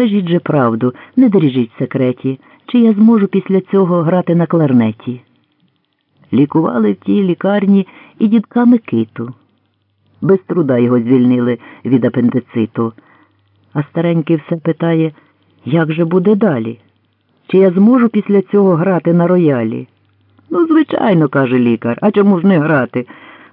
Кажіть же правду, не держіть в секреті, чи я зможу після цього грати на кларнеті. Лікували в тій лікарні і дідка Микиту. Без труда його звільнили від апендициту. А старенький все питає, як же буде далі? Чи я зможу після цього грати на роялі? Ну, звичайно, каже лікар, а чому ж не грати?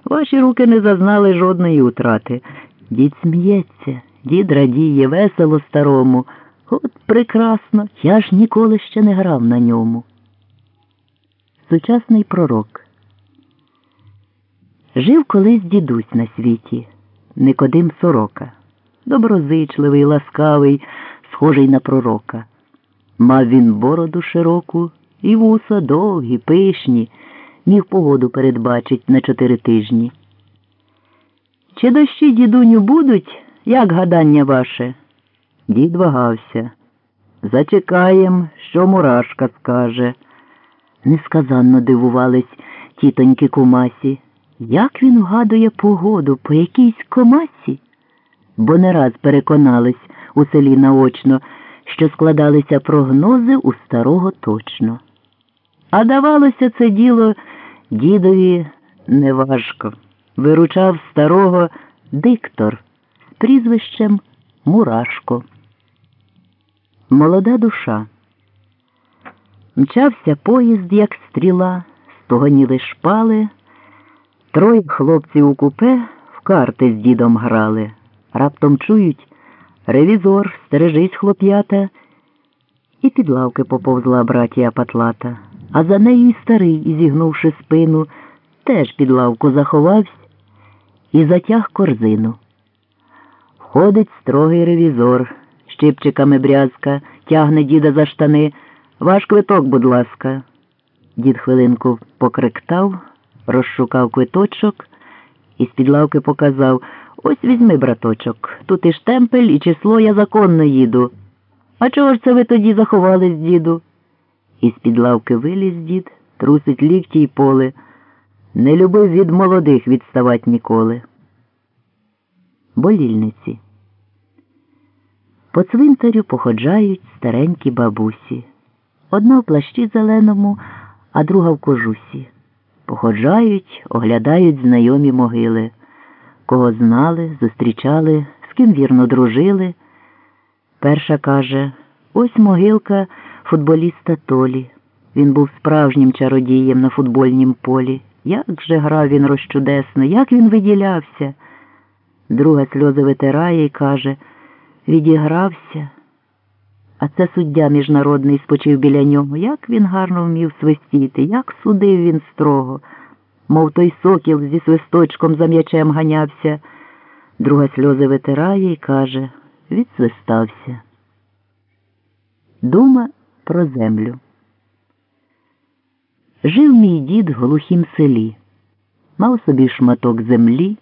Ваші руки не зазнали жодної утрати. Дід сміється, дід радіє, весело старому. От прекрасно, я ж ніколи ще не грав на ньому. Сучасний пророк. Жив колись дідусь на світі, Никодим Сорока, доброзичливий, ласкавий, схожий на пророка. Мав він бороду широку і вуса довгі, пишні, міг погоду передбачить на чотири тижні. Чи дощі, дідуню, будуть, як гадання ваше? Дід вагався. Зачекаєм, що мурашка скаже. Несказанно дивувались тітоньки кумасі. Як він вгадує погоду по якійсь комасі? Бо не раз переконались у селі наочно, що складалися прогнози у старого точно. А давалося це діло дідові неважко. Виручав старого диктор прізвищем Мурашко. Молода душа. Мчався поїзд, як стріла, стогоніли шпали. Троє хлопців у купе в карти з дідом грали. Раптом чують ревізор, стережись, хлоп'ята, і під лавки поповзла братія Патлата, а за нею й старий, зігнувши спину, теж під лавку заховався і затяг корзину. Входить строгий ревізор, щипчиками брязка, тягне діда за штани. Ваш квиток, будь ласка. Дід хвилинку покриктав, розшукав квиточок і з-під лавки показав ось візьми, браточок, тут і штемпель, і число я законно їду. А чого ж це ви тоді заховались, діду? І з-під лавки виліз дід, трусить лікті й поле. Не любив від молодих відставать ніколи. Болільниці. По цвинтарю походжають старенькі бабусі. Одна в плащі зеленому, а друга в кожусі. Походжають, оглядають знайомі могили. Кого знали, зустрічали, з ким вірно дружили. Перша каже ось могилка футболіста Толі. Він був справжнім чародієм на футбольнім полі. Як же грав він розчудесно, як він виділявся. Друга сльози витирає і каже відігрався. А це суддя міжнародний спочив біля нього. Як він гарно вмів свистіти, як судив він строго, мов той сокіл зі свисточком за м'ячем ганявся. Друга сльози витирає і каже відсвистався. Дума про землю. Жив мій дід в глухім селі, мав собі шматок землі,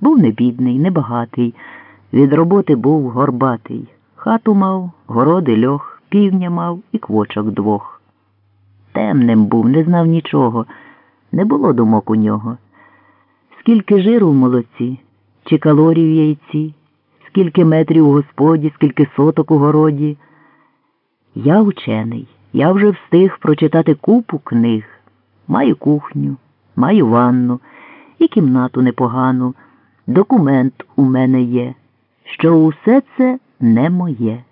був не бідний, не багатий, від роботи був горбатий. Хату мав, городи льох, півня мав і квочок двох. Темним був, не знав нічого, не було думок у нього. Скільки жиру в молоці, чи калорій в яйці, скільки метрів у господі, скільки соток у городі. Я учений, я вже встиг прочитати купу книг. Маю кухню, маю ванну і кімнату непогану. Документ у мене є, що усе це не моє.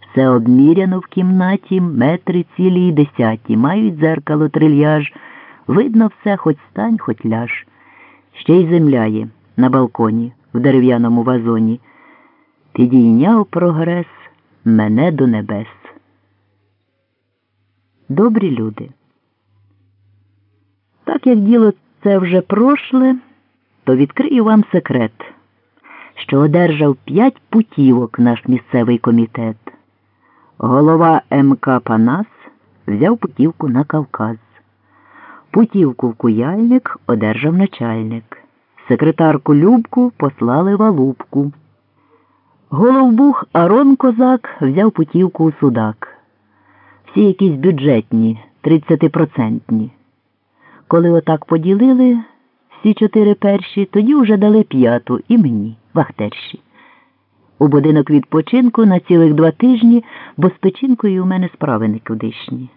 Все обміряно в кімнаті метри цілі й десяті, мають дзеркало трильяж, видно все, хоч стань, хоч ляж. Ще й земля є на балконі, в дерев'яному вазоні. Підійняв прогрес мене до небес. Добрі люди. Так як діло це вже прошле, то відкрию вам секрет, що одержав п'ять путівок наш місцевий комітет. Голова МК Панас взяв путівку на Кавказ. Путівку в Куяльник одержав начальник. Секретарку Любку послали в Алубку. Головбух Арон Козак взяв путівку у Судак. Всі якісь бюджетні, тридцятипроцентні. Коли отак поділили всі чотири перші, тоді вже дали п'яту і мені, вахтерші. у будинок відпочинку на цілих два тижні, бо з печінкою у мене справи никудишні.